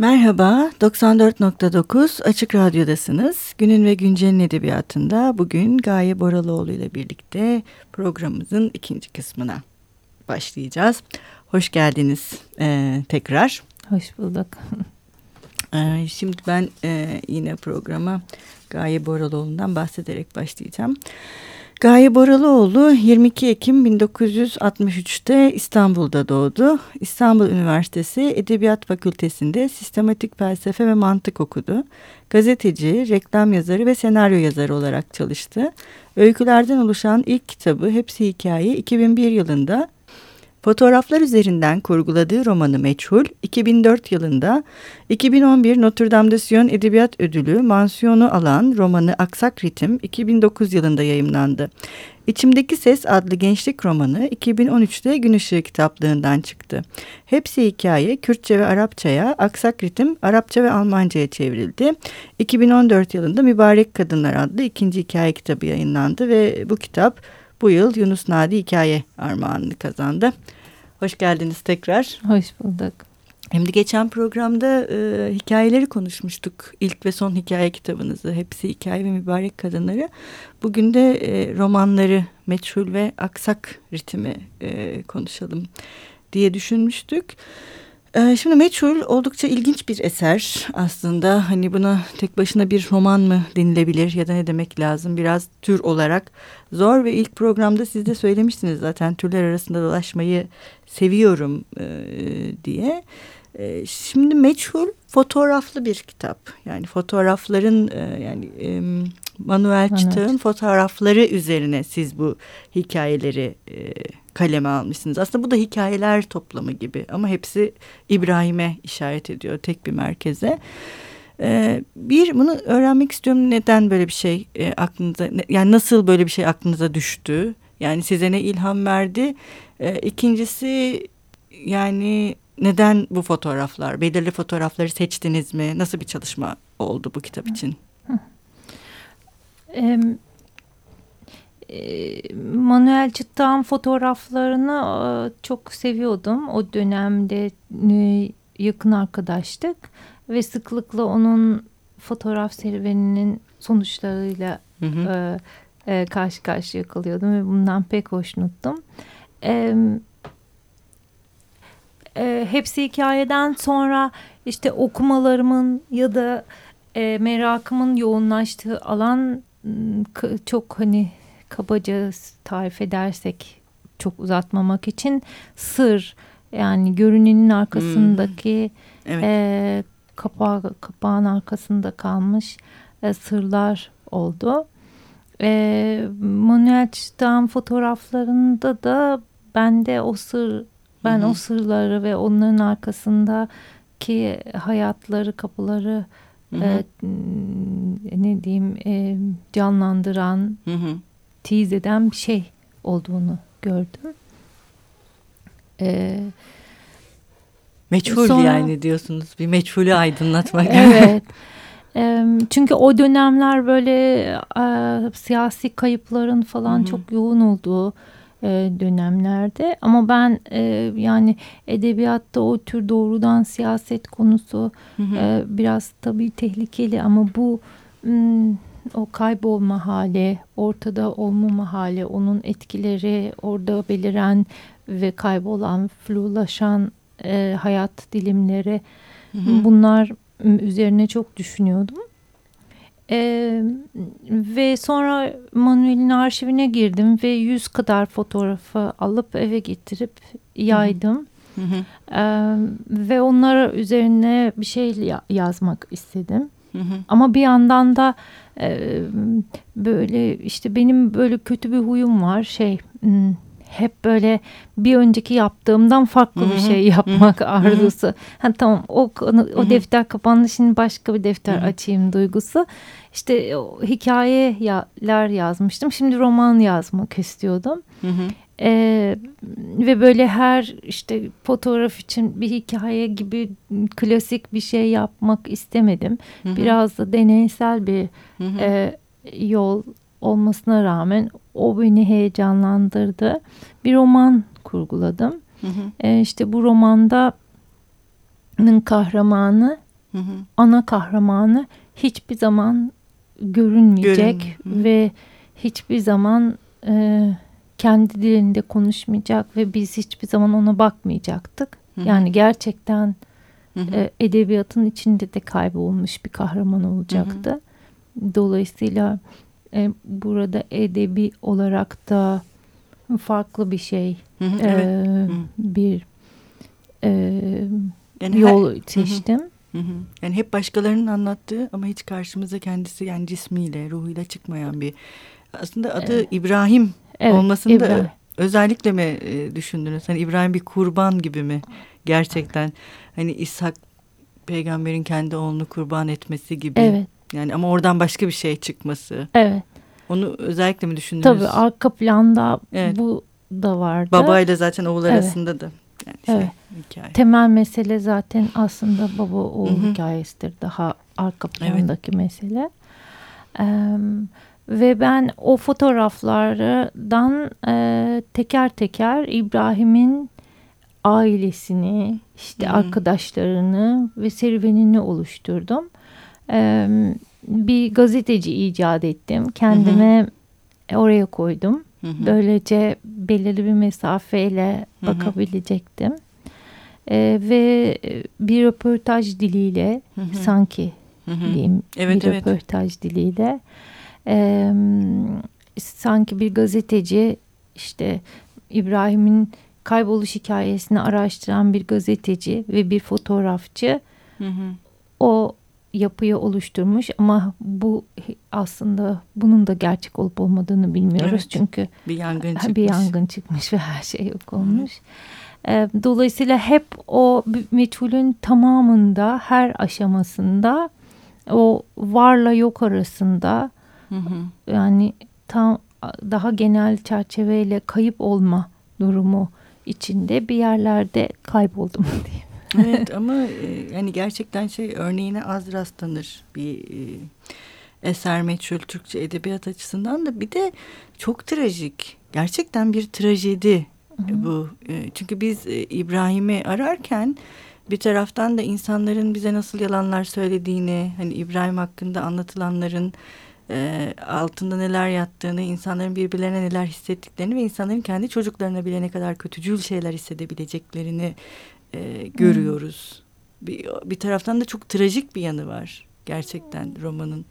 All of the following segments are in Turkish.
Merhaba, 94.9 Açık Radyo'dasınız. Günün ve Güncel'in edebiyatında bugün Gaye Boraloğlu ile birlikte programımızın ikinci kısmına başlayacağız. Hoş geldiniz e, tekrar. Hoş bulduk. E, şimdi ben e, yine programa Gaye Boraloğlu'ndan bahsederek başlayacağım. Gaye Boralıoğlu 22 Ekim 1963'te İstanbul'da doğdu. İstanbul Üniversitesi Edebiyat Fakültesi'nde sistematik felsefe ve mantık okudu. Gazeteci, reklam yazarı ve senaryo yazarı olarak çalıştı. Öykülerden oluşan ilk kitabı Hepsi Hikaye 2001 yılında Fotoğraflar üzerinden kurguladığı romanı Meçhul, 2004 yılında 2011 Notre Dame de Sion Edebiyat Ödülü mansiyonu alan romanı Aksak Ritim 2009 yılında yayımlandı. İçimdeki Ses adlı gençlik romanı 2013'te Gün Işığı kitaplığından çıktı. Hepsi hikaye Kürtçe ve Arapçaya, Aksak Ritim Arapça ve Almanca'ya çevrildi. 2014 yılında Mübarek Kadınlar adlı ikinci hikaye kitabı yayınlandı ve bu kitap bu yıl Yunus Nadi Hikaye Armağanını kazandı. Hoş geldiniz tekrar. Hoş bulduk. Şimdi geçen programda e, hikayeleri konuşmuştuk. İlk ve son hikaye kitabınızı. Hepsi hikaye ve mübarek kadınları. Bugün de e, romanları Meçhul ve Aksak ritmi e, konuşalım diye düşünmüştük. Şimdi Meçhul oldukça ilginç bir eser aslında. Hani buna tek başına bir roman mı denilebilir ya da ne demek lazım? Biraz tür olarak zor ve ilk programda siz de söylemiştiniz zaten türler arasında dolaşmayı seviyorum e, diye. E, şimdi Meçhul fotoğraflı bir kitap. Yani fotoğrafların e, yani Manuel Çıtağ'ın fotoğrafları üzerine siz bu hikayeleri e, kaleme almışsınız. Aslında bu da hikayeler toplamı gibi ama hepsi İbrahim'e işaret ediyor tek bir merkeze. Ee, bir bunu öğrenmek istiyorum. Neden böyle bir şey e, aklınıza yani nasıl böyle bir şey aklınıza düştü? Yani size ne ilham verdi? Ee, ikincisi yani neden bu fotoğraflar belirli fotoğrafları seçtiniz mi? Nasıl bir çalışma oldu bu kitap için? Manuel Çıttağ'ın fotoğraflarını çok seviyordum. O dönemde yakın arkadaştık ve sıklıkla onun fotoğraf serüveninin sonuçlarıyla hı hı. E, karşı karşıya kalıyordum ve bundan pek hoşnuttum. E, e, hepsi hikayeden sonra işte okumalarımın ya da e, merakımın yoğunlaştığı alan çok hani kabaca tarif edersek çok uzatmamak için sır yani görünenin arkasındaki hmm. evet. e, kapağı, kapağın arkasında kalmış e, sırlar oldu. E, Manuel Çıtağ'ın fotoğraflarında da bende o sır ben -hı. o sırları ve onların arkasındaki hayatları kapıları Hı -hı. E, ne diyeyim e, canlandıran hı hı tease eden bir şey olduğunu gördüm. Ee, Meçhul sonra, yani diyorsunuz. Bir meçhulü aydınlatmak. evet. Çünkü o dönemler böyle e, siyasi kayıpların falan Hı -hı. çok yoğun olduğu e, dönemlerde. Ama ben e, yani edebiyatta o tür doğrudan siyaset konusu Hı -hı. E, biraz tabii tehlikeli ama bu... M, o kaybolma hali, ortada olmama hali, onun etkileri, orada beliren ve kaybolan, flulaşan e, hayat dilimleri hı hı. bunlar üzerine çok düşünüyordum. E, ve sonra Manuel'in arşivine girdim ve yüz kadar fotoğrafı alıp eve getirip yaydım. Hı hı. E, ve onlara üzerine bir şey yazmak istedim. Hı hı. Ama bir yandan da e, böyle işte benim böyle kötü bir huyum var şey hmm, hep böyle bir önceki yaptığımdan farklı Hı-hı. bir şey yapmak Hı-hı. arzusu. Ha, tamam o o defter kapandı şimdi başka bir defter Hı-hı. açayım duygusu. İşte o hikayeler yazmıştım. Şimdi roman yazmak istiyordum. Hı-hı. Ee, ve böyle her işte fotoğraf için bir hikaye gibi klasik bir şey yapmak istemedim. Biraz da deneysel bir. E, yol olmasına rağmen o beni heyecanlandırdı. Bir roman kurguladım. Hı hı. E, işte bu romanda kahramanı hı hı. ana kahramanı hiçbir zaman görünmeyecek Görün. ve hiçbir zaman e, kendi dilinde konuşmayacak ve biz hiçbir zaman ona bakmayacaktık. Hı hı. Yani gerçekten hı hı. E, edebiyatın içinde de kaybolmuş bir kahraman olacaktı. Hı hı. Dolayısıyla e, burada edebi olarak da farklı bir şey, hı hı, e, evet. bir e, yani yol her, seçtim. Hı hı. Yani hep başkalarının anlattığı ama hiç karşımıza kendisi yani cismiyle, ruhuyla çıkmayan bir aslında adı evet. İbrahim evet, olmasını İbrahim. da özellikle mi e, düşündünüz? Hani İbrahim bir kurban gibi mi gerçekten? Hani İshak peygamberin kendi oğlunu kurban etmesi gibi. Evet. Yani ama oradan başka bir şey çıkması. Evet. Onu özellikle mi düşündünüz? Tabii arka planda evet. bu da vardı. Babayla zaten oğul evet. arasında da. Yani şey, evet. hikaye. Temel mesele zaten aslında baba oğul Hı -hı. hikayesidir. Daha arka plandaki evet. mesele. Ee, ve ben o fotoğraflardan e, teker teker İbrahim'in ailesini, işte Hı -hı. arkadaşlarını ve serüvenini oluşturdum. Bir gazeteci icat ettim. Kendime Hı -hı. oraya koydum. Hı hı. Böylece belirli bir mesafeyle hı hı. bakabilecektim. Ee, ve bir röportaj diliyle hı hı. sanki hı hı. diyeyim evet, bir evet. röportaj diliyle e, sanki bir gazeteci işte İbrahim'in kayboluş hikayesini araştıran bir gazeteci ve bir fotoğrafçı hı hı. o yapıyı oluşturmuş ama bu aslında bunun da gerçek olup olmadığını bilmiyoruz evet, çünkü bir yangın çıkmış. bir yangın çıkmış ve her şey yok olmuş. Evet. Dolayısıyla hep o meçhulün tamamında her aşamasında o varla yok arasında hı hı. yani tam daha genel çerçeveyle kayıp olma durumu içinde bir yerlerde kayboldum diyeyim evet ama e, yani gerçekten şey örneğine az rastlanır bir e, eser meçhul Türkçe edebiyat açısından da bir de çok trajik. Gerçekten bir trajedi Hı-hı. bu. E, çünkü biz İbrahim'i ararken bir taraftan da insanların bize nasıl yalanlar söylediğini, hani İbrahim hakkında anlatılanların e, altında neler yattığını, insanların birbirlerine neler hissettiklerini ve insanların kendi çocuklarına bile ne kadar kötücül şeyler hissedebileceklerini e, görüyoruz. Hmm. Bir, bir taraftan da çok trajik bir yanı var gerçekten romanın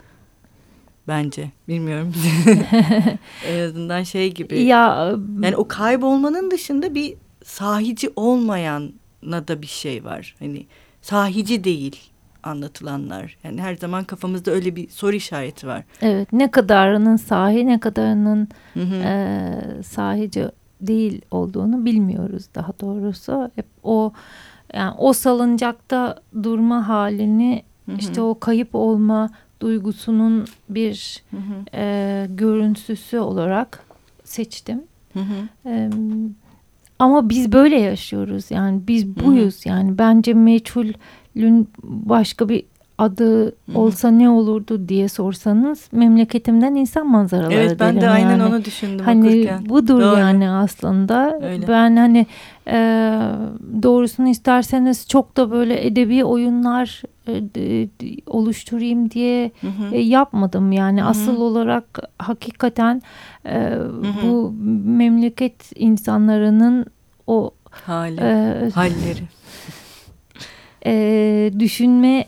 bence. Bilmiyorum. en azından şey gibi. Ya yani o kaybolmanın dışında bir sahici olmayana da bir şey var. Hani sahici değil anlatılanlar. Yani her zaman kafamızda öyle bir soru işareti var. Evet. Ne kadarının sahi, ne kadarının hı hı. E, sahici değil olduğunu bilmiyoruz daha doğrusu. Hep o yani o salıncakta durma halini hı hı. işte o kayıp olma duygusunun bir hı hı. E, görüntüsü olarak seçtim. Hı hı. E, ama biz böyle yaşıyoruz yani biz buyuz hı hı. yani bence meçhulün başka bir adı olsa ne olurdu diye sorsanız memleketimden insan manzaraları Evet ben de aynen yani. onu düşündüm hani okurken. budur Doğru. yani aslında. Öyle. Ben hani e, doğrusunu isterseniz çok da böyle edebi oyunlar e, oluşturayım diye hı hı. E, yapmadım. Yani hı hı. asıl olarak hakikaten e, hı hı. bu memleket insanlarının o Hali, e, halleri. e, düşünme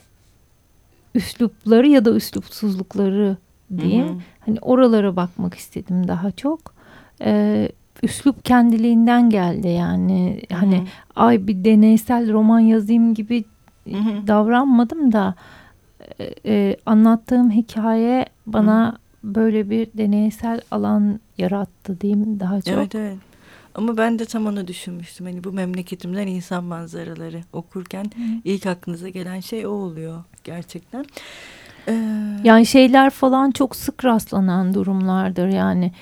üslupları ya da üslupsuzlukları diyeyim. Hı hı. Hani oralara bakmak istedim daha çok. Ee, üslup kendiliğinden geldi yani. Hı hı. Hani ay bir deneysel roman yazayım gibi hı hı. davranmadım da e, e, anlattığım hikaye bana hı. böyle bir deneysel alan yarattı diyeyim daha çok. Evet evet. Ama ben de tam onu düşünmüştüm. Hani bu memleketimden insan manzaraları okurken Hı. ilk aklınıza gelen şey o oluyor gerçekten. Ee... Yani şeyler falan çok sık rastlanan durumlardır yani.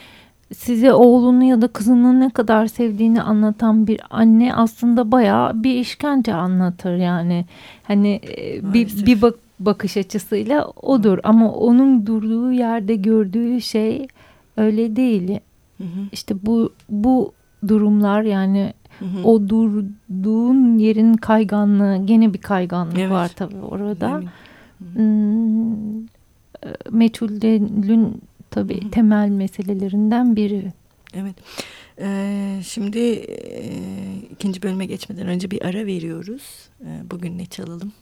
Size oğlunu ya da kızını ne kadar sevdiğini anlatan bir anne aslında bayağı bir işkence anlatır yani. Hani e, bir, bir bak bakış açısıyla odur ama onun durduğu yerde gördüğü şey öyle değil. Hı hı. İşte bu bu durumlar yani Hı hı. O durduğun yerin kayganlığı gene bir kayganlık evet. var tabii orada. Hmm, meçhulün tabii hı hı. temel meselelerinden biri. Evet. Ee, şimdi e, ikinci bölüme geçmeden önce bir ara veriyoruz. Ee, bugün ne çalalım?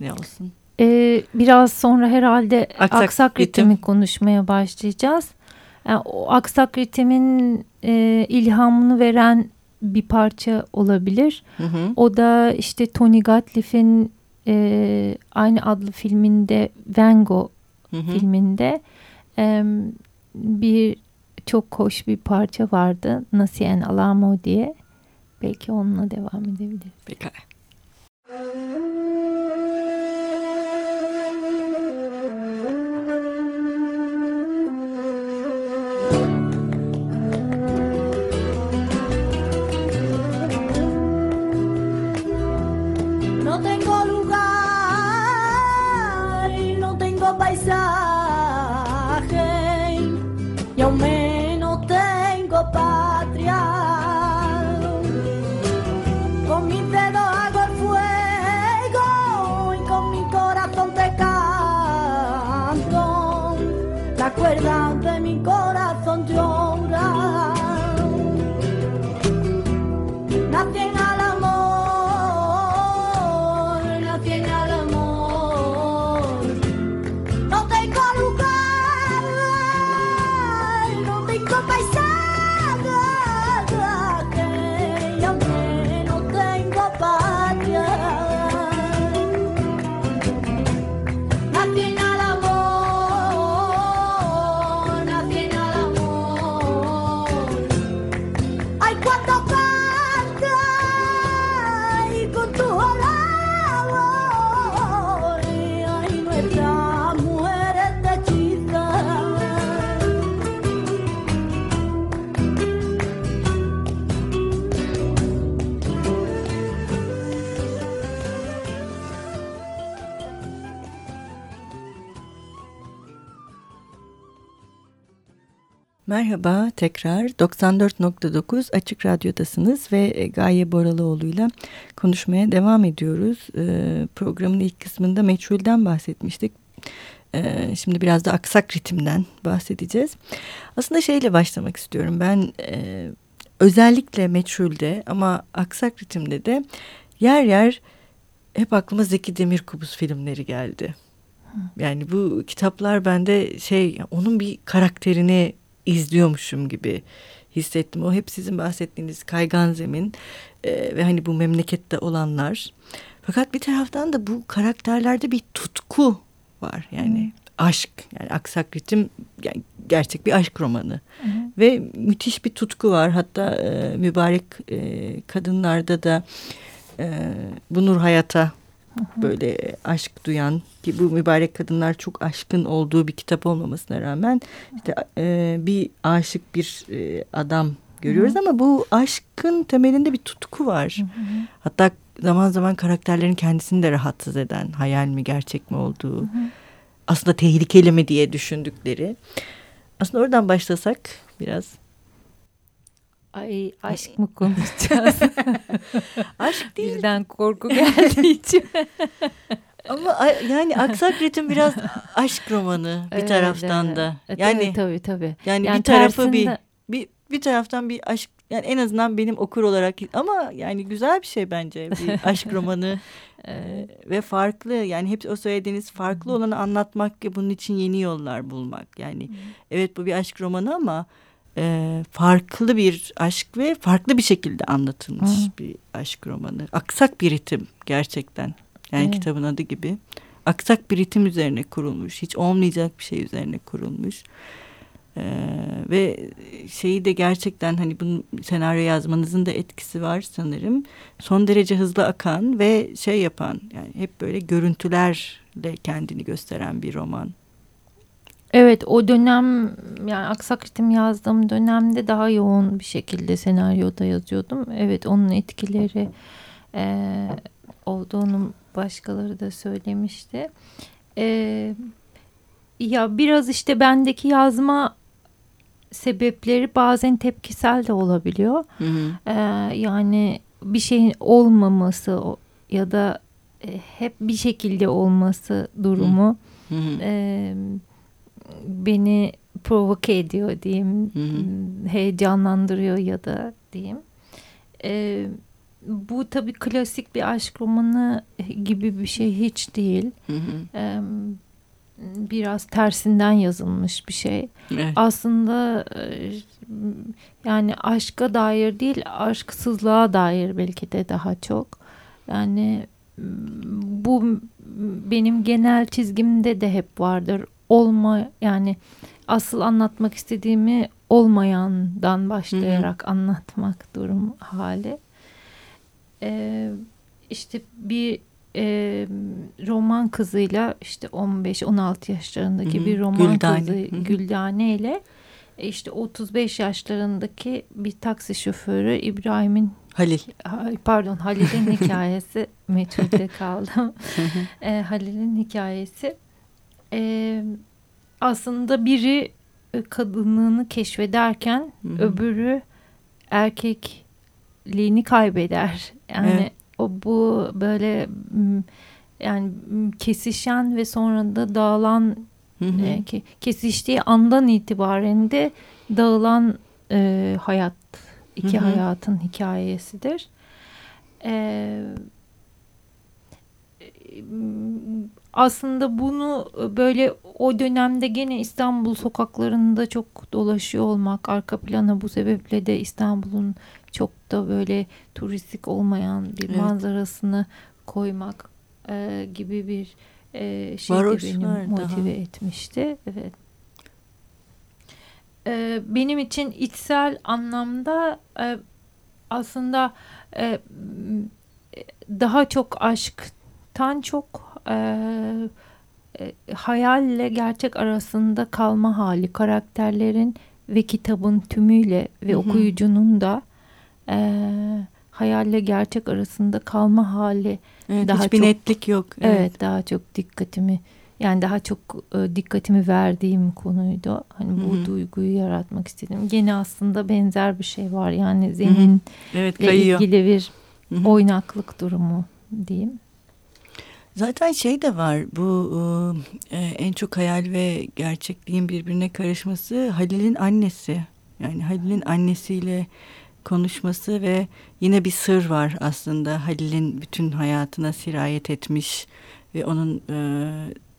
Ne olsun? Ee, biraz sonra herhalde aksak, aksak ritmi konuşmaya başlayacağız. Yani o aksak ritmin e, ilhamını veren bir parça olabilir. Hı hı. O da işte Tony Gatliff'in e, aynı adlı filminde Van Gogh hı hı. filminde e, bir çok hoş bir parça vardı. Nasien Alamo diye. Belki onunla devam edebiliriz. Pekala. Merhaba tekrar 94.9 Açık Radyo'dasınız ve e, Gaye Boralıoğlu'yla konuşmaya devam ediyoruz. Ee, programın ilk kısmında meçhulden bahsetmiştik. Ee, şimdi biraz da aksak ritimden bahsedeceğiz. Aslında şeyle başlamak istiyorum ben e, özellikle meçhulde ama aksak ritimde de yer yer hep aklıma Zeki Demirkubuz filmleri geldi. Yani bu kitaplar bende şey onun bir karakterini izliyormuşum gibi hissettim. O hep sizin bahsettiğiniz kaygan zemin e, ve hani bu memlekette olanlar. Fakat bir taraftan da bu karakterlerde bir tutku var. Yani hmm. aşk yani Aksak Ritim yani gerçek bir aşk romanı. Hmm. Ve müthiş bir tutku var. Hatta e, mübarek e, kadınlarda da e, bu Nur Hayat'a böyle aşk duyan ki bu mübarek kadınlar çok aşkın olduğu bir kitap olmamasına rağmen işte e, bir aşık bir e, adam görüyoruz hı hı. ama bu aşkın temelinde bir tutku var. Hı hı. Hatta zaman zaman karakterlerin kendisini de rahatsız eden hayal mi gerçek mi olduğu hı hı. aslında tehlikeli mi diye düşündükleri. Aslında oradan başlasak biraz. Ay aşk mı konuşacağız? aşk değil. Birden korku geldi içime. Ama yani Aksak Ritim biraz aşk romanı bir evet, taraftan da. E, yani tabii tabii. Yani, yani bir tarafı tersinde... bir bir bir taraftan bir aşk yani en azından benim okur olarak ama yani güzel bir şey bence bir aşk romanı ee, ve farklı yani hep o söylediğiniz farklı olanı anlatmak ve bunun için yeni yollar bulmak yani evet bu bir aşk romanı ama e, farklı bir aşk ve farklı bir şekilde anlatılmış Hı. bir aşk romanı. Aksak bir ritim gerçekten. Yani evet. kitabın adı gibi. Aksak bir ritim üzerine kurulmuş. Hiç olmayacak bir şey üzerine kurulmuş. Ee, ve şeyi de gerçekten hani bunun senaryo yazmanızın da etkisi var sanırım. Son derece hızlı akan ve şey yapan yani hep böyle görüntülerle kendini gösteren bir roman. Evet o dönem yani aksak ritim yazdığım dönemde daha yoğun bir şekilde senaryoda yazıyordum. Evet onun etkileri e, olduğunu başkaları da söylemişti. E, ya biraz işte bendeki yazma sebepleri bazen tepkisel de olabiliyor. Hı hı. Ee, yani bir şeyin olmaması ya da e, hep bir şekilde olması durumu Hı hı. e, beni provoke ediyor diyeyim, Hı hı. heyecanlandırıyor ya da diyeyim. E, bu tabii klasik bir aşk romanı gibi bir şey hiç değil. Hı hı. E, biraz tersinden yazılmış bir şey. Evet. Aslında e, yani aşka dair değil, aşksızlığa dair belki de daha çok. Yani bu benim genel çizgimde de hep vardır. Olma yani asıl anlatmak istediğimi olmayandan başlayarak anlatmak durum hali. Ee, işte bir e, roman kızıyla işte 15-16 yaşlarındaki Hı hı. bir roman Güldane. kızı Hı hı. Güldane ile e, işte 35 yaşlarındaki bir taksi şoförü İbrahim'in Halil. Pardon Halil'in hikayesi meçhulde kaldım. e, Halil'in hikayesi e, aslında biri e, kadınlığını keşfederken Hı hı. öbürü erkekliğini kaybeder. Yani Evet. o bu böyle yani kesişen ve sonra da dağılan Hı hı. e, kesiştiği andan itibaren de dağılan e, hayat iki Hı hı. hayatın hikayesidir. E, aslında bunu böyle o dönemde gene İstanbul sokaklarında çok dolaşıyor olmak arka plana bu sebeple de İstanbul'un çok da böyle turistik olmayan bir Evet. manzarasını koymak e, gibi bir e, şey de beni motive daha. etmişti. Evet. E, benim için içsel anlamda e, aslında e, daha çok aşktan çok e, hayalle gerçek arasında kalma hali karakterlerin ve kitabın tümüyle ve Hı hı. okuyucunun da e, hayalle gerçek arasında kalma hali Evet, Daha hiçbir çok- netlik yok. Evet. daha çok dikkatimi yani daha çok e, dikkatimi verdiğim konuydu. Hani bu Hı hı. duyguyu yaratmak istedim. Gene aslında benzer bir şey var. Yani zeminle Evet kayıyor. ilgili bir Hı hı. oynaklık durumu diyeyim. Zaten şey de var bu e, en çok hayal ve gerçekliğin birbirine karışması Halil'in annesi. Yani Halil'in annesiyle konuşması ve yine bir sır var aslında Halil'in bütün hayatına sirayet etmiş ve onun e,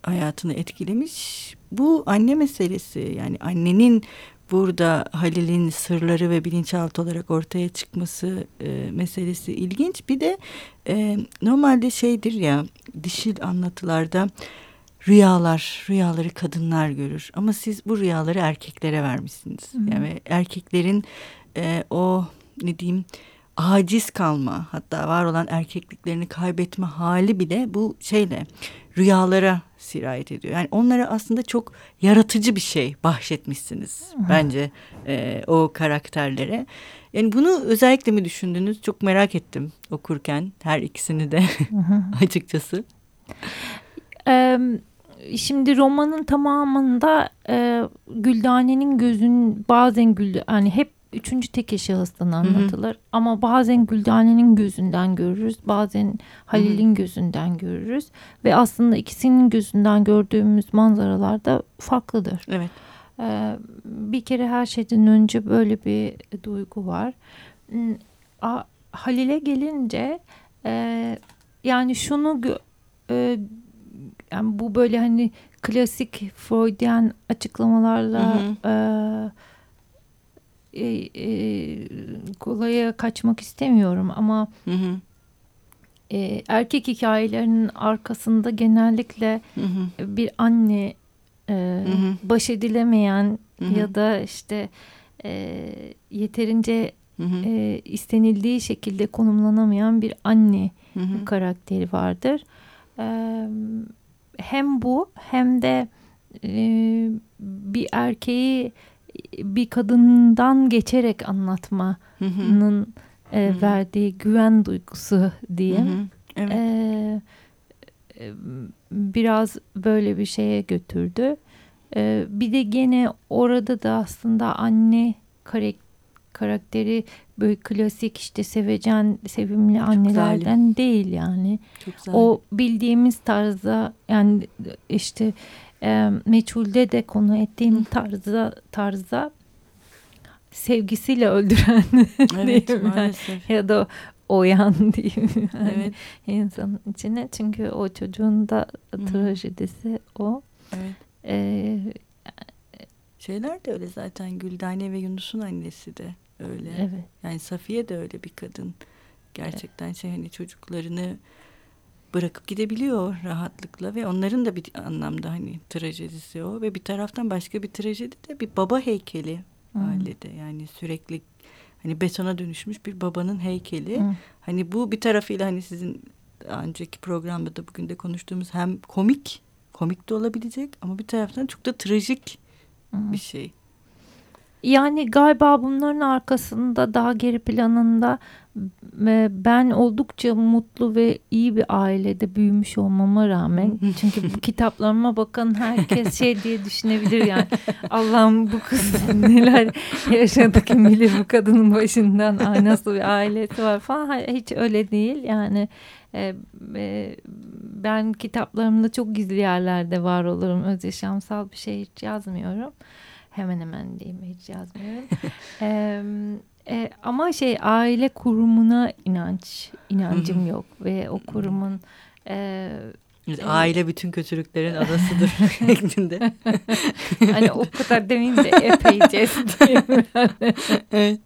hayatını etkilemiş. Bu anne meselesi yani annenin burada Halil'in sırları ve bilinçaltı olarak ortaya çıkması e, meselesi ilginç. Bir de e, normalde şeydir ya dişil anlatılarda rüyalar, rüyaları kadınlar görür. Ama siz bu rüyaları erkeklere vermişsiniz. Hı. Yani erkeklerin e, o ne diyeyim aciz kalma hatta var olan erkekliklerini kaybetme hali bile bu şeyle rüyalara sirayet ediyor. Yani onlara aslında çok yaratıcı bir şey bahşetmişsiniz bence e, o karakterlere. Yani bunu özellikle mi düşündünüz? Çok merak ettim okurken her ikisini de açıkçası. Ee, şimdi romanın tamamında e, Güldane'nin gözün bazen Gül hani hep üçüncü tek şahıstan anlatılır ama bazen Güldane'nin gözünden görürüz bazen Halil'in gözünden görürüz ve aslında ikisinin gözünden gördüğümüz manzaralar da farklıdır. Evet. Ee, bir kere her şeyden önce böyle bir duygu var. Hmm, Halil'e gelince e, yani şunu e, yani bu böyle hani klasik Freudian açıklamalarla Hı e, e, e, kolaya kaçmak istemiyorum ama Hı hı. e, erkek hikayelerinin arkasında genellikle Hı hı. bir anne e, Hı hı. baş edilemeyen Hı hı. ya da işte e, yeterince Hı hı. e, istenildiği şekilde konumlanamayan bir anne Hı hı. karakteri vardır. E, hem bu hem de e, bir erkeği bir kadından geçerek anlatmanın e, verdiği güven duygusu diyeyim. Hı hı. Evet. Ee, e, biraz böyle bir şeye götürdü. E, bir de gene orada da aslında anne karakteri böyle klasik işte sevecen sevimli Çok annelerden zalim. değil yani. O bildiğimiz tarzda yani işte e, meçhulde de konu ettiğim tarzda tarzda sevgisiyle öldüren evet, diyeyim yani. ya da oyan diyeyim yani evet. insanın içine çünkü o çocuğun da trajedisi o. Evet. Ee, Şeyler de öyle zaten Güldane ve Yunus'un annesi de öyle. Evet. Yani Safiye de öyle bir kadın. Gerçekten evet. şey hani çocuklarını bırakıp gidebiliyor rahatlıkla ve onların da bir anlamda hani trajedisi o ve bir taraftan başka bir trajedi de bir baba heykeli hmm. halde yani sürekli hani betona dönüşmüş bir babanın heykeli. Hmm. Hani bu bir tarafıyla hani sizin önceki programda da bugün de konuştuğumuz hem komik komik de olabilecek ama bir taraftan çok da trajik hmm. bir şey. Yani galiba bunların arkasında daha geri planında ben oldukça mutlu ve iyi bir ailede büyümüş olmama rağmen çünkü bu kitaplarıma bakan herkes şey diye düşünebilir yani. Allah'ım bu kız neler yaşadı kim bilir bu kadının başından Ay, nasıl bir ailesi var falan. Hiç öyle değil. Yani e, e, ben kitaplarımda çok gizli yerlerde var olurum. Öz yaşamsal bir şey hiç yazmıyorum. Hemen hemen diyeyim hiç yazmıyorum. e, e, ama şey aile kurumuna inanç inancım yok ve o kurumun e, Aile bütün kötülüklerin adasıdır şeklinde. hani o kadar demeyeyim de epeyce evet.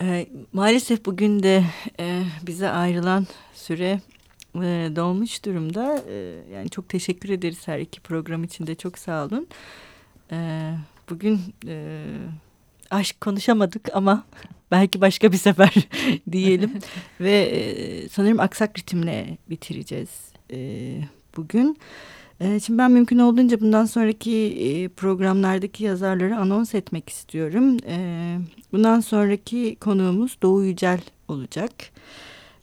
E, maalesef bugün de e, bize ayrılan süre e, dolmuş durumda. E, yani çok teşekkür ederiz her iki program için de çok sağ olun. E, bugün e, aşk konuşamadık ama belki başka bir sefer diyelim. Ve e, sanırım aksak ritimle bitireceğiz e, bugün. E, şimdi ben mümkün olduğunca bundan sonraki e, programlardaki yazarları anons etmek istiyorum. E, bundan sonraki konuğumuz Doğu Yücel olacak.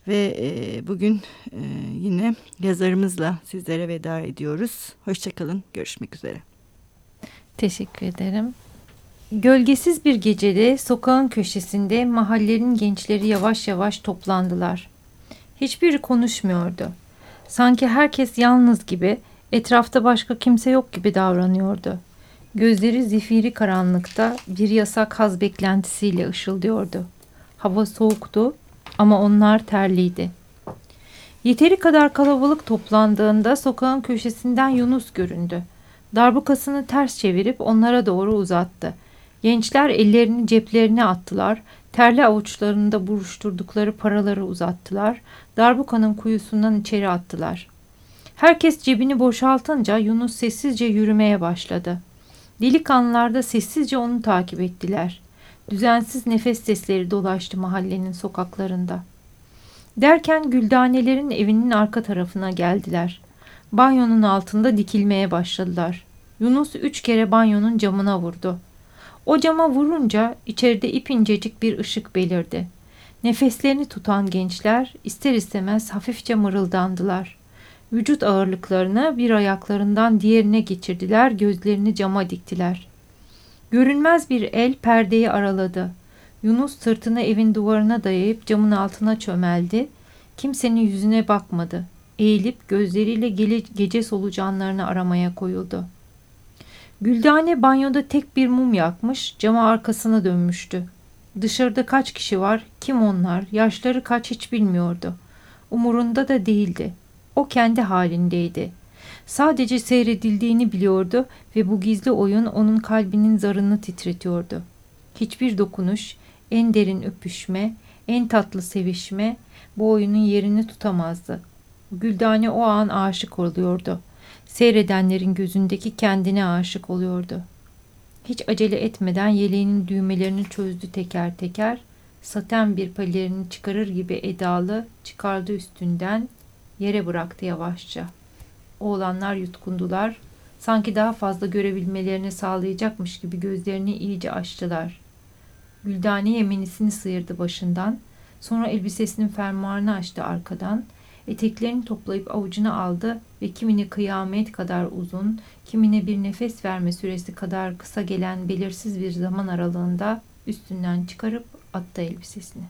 Ve e, bugün e, yine yazarımızla sizlere veda ediyoruz. Hoşçakalın, görüşmek üzere. Teşekkür ederim. Gölgesiz bir gecede sokağın köşesinde mahallenin gençleri yavaş yavaş toplandılar. Hiçbiri konuşmuyordu. Sanki herkes yalnız gibi, etrafta başka kimse yok gibi davranıyordu. Gözleri zifiri karanlıkta bir yasak haz beklentisiyle ışıldıyordu. Hava soğuktu ama onlar terliydi. Yeteri kadar kalabalık toplandığında sokağın köşesinden Yunus göründü. Darbukasını ters çevirip onlara doğru uzattı. Gençler ellerini ceplerine attılar, terli avuçlarında buruşturdukları paraları uzattılar, darbukanın kuyusundan içeri attılar. Herkes cebini boşaltınca Yunus sessizce yürümeye başladı. Delikanlılar da sessizce onu takip ettiler. Düzensiz nefes sesleri dolaştı mahallenin sokaklarında. Derken güldanelerin evinin arka tarafına geldiler. Banyonun altında dikilmeye başladılar. Yunus üç kere banyonun camına vurdu. O cama vurunca içeride ipincecik bir ışık belirdi. Nefeslerini tutan gençler ister istemez hafifçe mırıldandılar. Vücut ağırlıklarını bir ayaklarından diğerine geçirdiler, gözlerini cama diktiler. Görünmez bir el perdeyi araladı. Yunus sırtını evin duvarına dayayıp camın altına çömeldi. Kimsenin yüzüne bakmadı. Eğilip gözleriyle gece solucanlarını aramaya koyuldu. Güldane banyoda tek bir mum yakmış, cama arkasına dönmüştü. Dışarıda kaç kişi var, kim onlar, yaşları kaç hiç bilmiyordu. Umurunda da değildi. O kendi halindeydi. Sadece seyredildiğini biliyordu ve bu gizli oyun onun kalbinin zarını titretiyordu. Hiçbir dokunuş, en derin öpüşme, en tatlı sevişme bu oyunun yerini tutamazdı. Güldane o an aşık oluyordu. Seyredenlerin gözündeki kendine aşık oluyordu. Hiç acele etmeden yeleğinin düğmelerini çözdü teker teker, saten bir pelerini çıkarır gibi edalı çıkardı üstünden, yere bıraktı yavaşça. Oğlanlar yutkundular, sanki daha fazla görebilmelerini sağlayacakmış gibi gözlerini iyice açtılar. Güldane yeminisini sıyırdı başından, sonra elbisesinin fermuarını açtı arkadan, Eteklerini toplayıp avucuna aldı ve kimine kıyamet kadar uzun, kimine bir nefes verme süresi kadar kısa gelen belirsiz bir zaman aralığında üstünden çıkarıp attı elbisesini.